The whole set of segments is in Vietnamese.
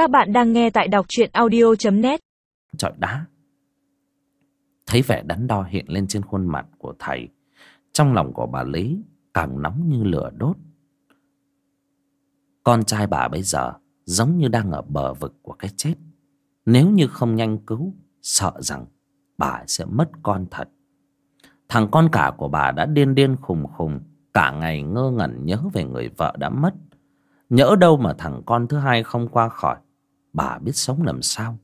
Các bạn đang nghe tại đọc truyện audio.net Chọi đá. Thấy vẻ đắn đo hiện lên trên khuôn mặt của thầy. Trong lòng của bà Lý, càng nóng như lửa đốt. Con trai bà bây giờ giống như đang ở bờ vực của cái chết. Nếu như không nhanh cứu, Sợ rằng bà sẽ mất con thật. Thằng con cả của bà đã điên điên khùng khùng, Cả ngày ngơ ngẩn nhớ về người vợ đã mất. Nhỡ đâu mà thằng con thứ hai không qua khỏi Bà biết sống làm sao?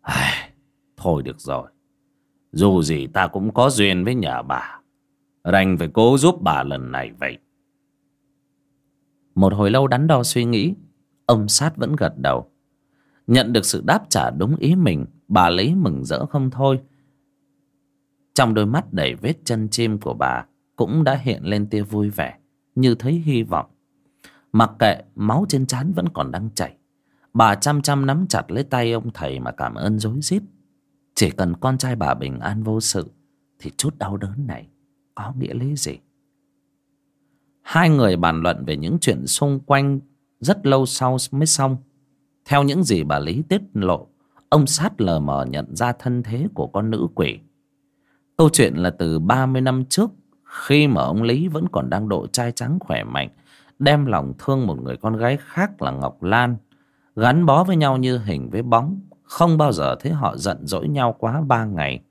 Ai, Thôi được rồi. Dù gì ta cũng có duyên với nhà bà. Đành phải cố giúp bà lần này vậy. Một hồi lâu đắn đo suy nghĩ Ông sát vẫn gật đầu. Nhận được sự đáp trả đúng ý mình Bà lấy mừng rỡ không thôi. Trong đôi mắt đầy vết chân chim của bà Cũng đã hiện lên tia vui vẻ Như thấy hy vọng. Mặc kệ máu trên trán vẫn còn đang chảy. Bà chăm chăm nắm chặt lấy tay ông thầy mà cảm ơn rối rít. Chỉ cần con trai bà bình an vô sự, Thì chút đau đớn này có nghĩa lý gì? Hai người bàn luận về những chuyện xung quanh Rất lâu sau mới xong. Theo những gì bà Lý tiết lộ, Ông sát lờ mờ nhận ra thân thế của con nữ quỷ. Câu chuyện là từ 30 năm trước, Khi mà ông Lý vẫn còn đang độ trai trắng khỏe mạnh, Đem lòng thương một người con gái khác là Ngọc Lan. Gắn bó với nhau như hình với bóng. Không bao giờ thấy họ giận dỗi nhau quá ba ngày.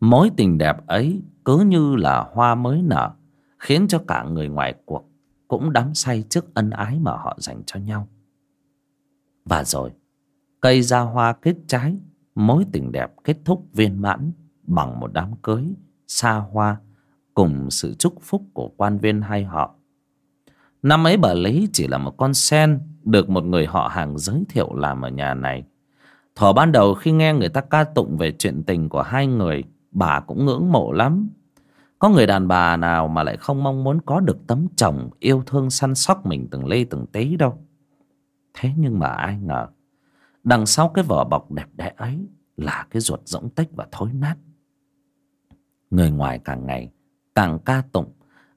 Mối tình đẹp ấy cứ như là hoa mới nở, Khiến cho cả người ngoài cuộc Cũng đắm say trước ân ái mà họ dành cho nhau. Và rồi, Cây ra hoa kết trái, Mối tình đẹp kết thúc viên mãn Bằng một đám cưới, Xa hoa Cùng sự chúc phúc của quan viên hai họ. Năm ấy bà lấy chỉ là một con sen Được một người họ hàng giới thiệu làm ở nhà này. Thỏ ban đầu khi nghe người ta ca tụng về chuyện tình của hai người, Bà cũng ngưỡng mộ lắm. Có người đàn bà nào mà lại không mong muốn có được tấm chồng Yêu thương săn sóc mình từng lê từng tí đâu. Thế nhưng mà ai ngờ, Đằng sau cái vỏ bọc đẹp đẽ ấy Là cái ruột rỗng tách và thối nát. Người ngoài càng ngày càng ca tụng,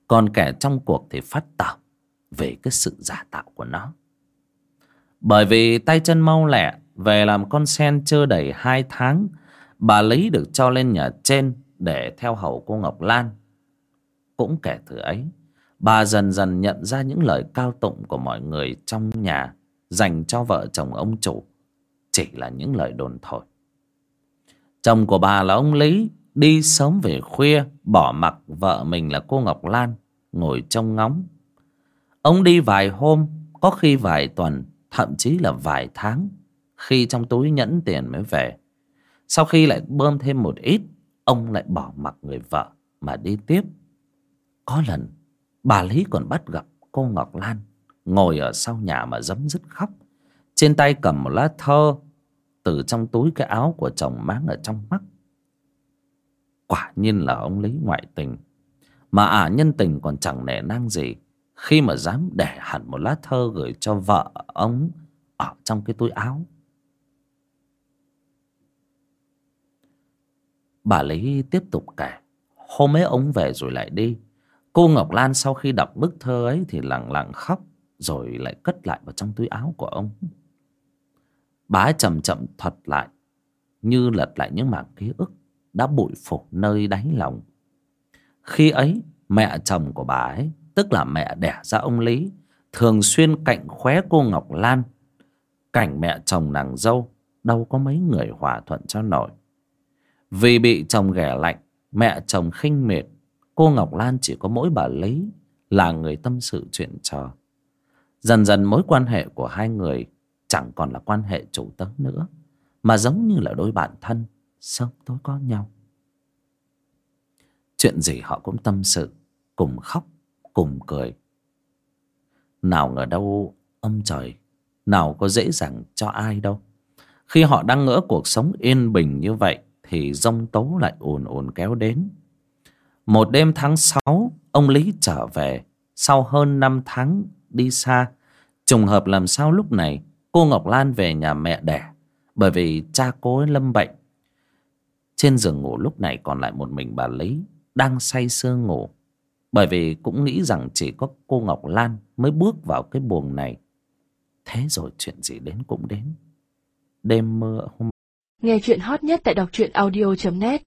Còn kẻ trong cuộc thì phát tảo về cái sự giả tạo của nó. Bởi vì tay chân mau lẹ về làm con sen chưa đầy hai tháng, bà Lý được cho lên nhà trên để theo hầu cô Ngọc Lan. Cũng kể từ ấy, bà dần dần nhận ra những lời cao tụng của mọi người trong nhà dành cho vợ chồng ông chủ chỉ là những lời đồn thổi. Chồng của bà là ông Lý đi sớm về khuya bỏ mặc vợ mình là cô Ngọc Lan ngồi trông ngóng Ông đi vài hôm, có khi vài tuần, thậm chí là vài tháng, khi trong túi nhẫn tiền mới về. Sau khi lại bơm thêm một ít, ông lại bỏ mặc người vợ mà đi tiếp. Có lần, bà Lý còn bắt gặp cô Ngọc Lan ngồi ở sau nhà mà dấm dứt khóc. Trên tay cầm một lá thơ từ trong túi cái áo của chồng máng ở trong mắt. Quả nhiên là ông Lý ngoại tình. Mà ả à, nhân tình còn chẳng nể nang gì khi mà dám để hẳn một lá thơ gửi cho vợ ông ở trong cái túi áo. Bà lý tiếp tục kể, hôm ấy ông về rồi lại đi. Cô ngọc lan sau khi đọc bức thơ ấy thì lặng lặng khóc rồi lại cất lại vào trong túi áo của ông. Bà ấy chậm chậm thuật lại, như lật lại những mảng ký ức đã bụi phủ nơi đáy lòng. Khi ấy, mẹ chồng của bà ấy tức là mẹ đẻ ra ông Lý, thường xuyên cạnh khóe cô Ngọc Lan. Cảnh mẹ chồng nàng dâu, đâu có mấy người hòa thuận cho nổi. Vì bị chồng ghẻ lạnh, mẹ chồng khinh miệt, cô Ngọc Lan chỉ có mỗi bà Lý là người tâm sự chuyện trò. Dần dần mối quan hệ của hai người chẳng còn là quan hệ chủ tớ nữa, mà giống như là đôi bạn thân, sớm tối có nhau. Chuyện gì họ cũng tâm sự, cùng khóc cùng cười. Nào ngờ đâu âm trời, nào có dễ dàng cho ai đâu. Khi họ đang ngỡ cuộc sống yên bình như vậy, thì rông tố lại ồn ồn kéo đến. Một đêm tháng sáu, ông lý trở về. Sau hơn năm tháng đi xa, trùng hợp làm sao lúc này, cô ngọc lan về nhà mẹ đẻ, bởi vì cha cô ấy lâm bệnh. Trên giường ngủ lúc này còn lại một mình bà lý, đang say sưa ngủ bởi vì cũng nghĩ rằng chỉ có cô Ngọc Lan mới bước vào cái buồng này. thế rồi chuyện gì đến cũng đến đêm mưa hôm Nghe chuyện hot nhất tại đọc truyện audio.net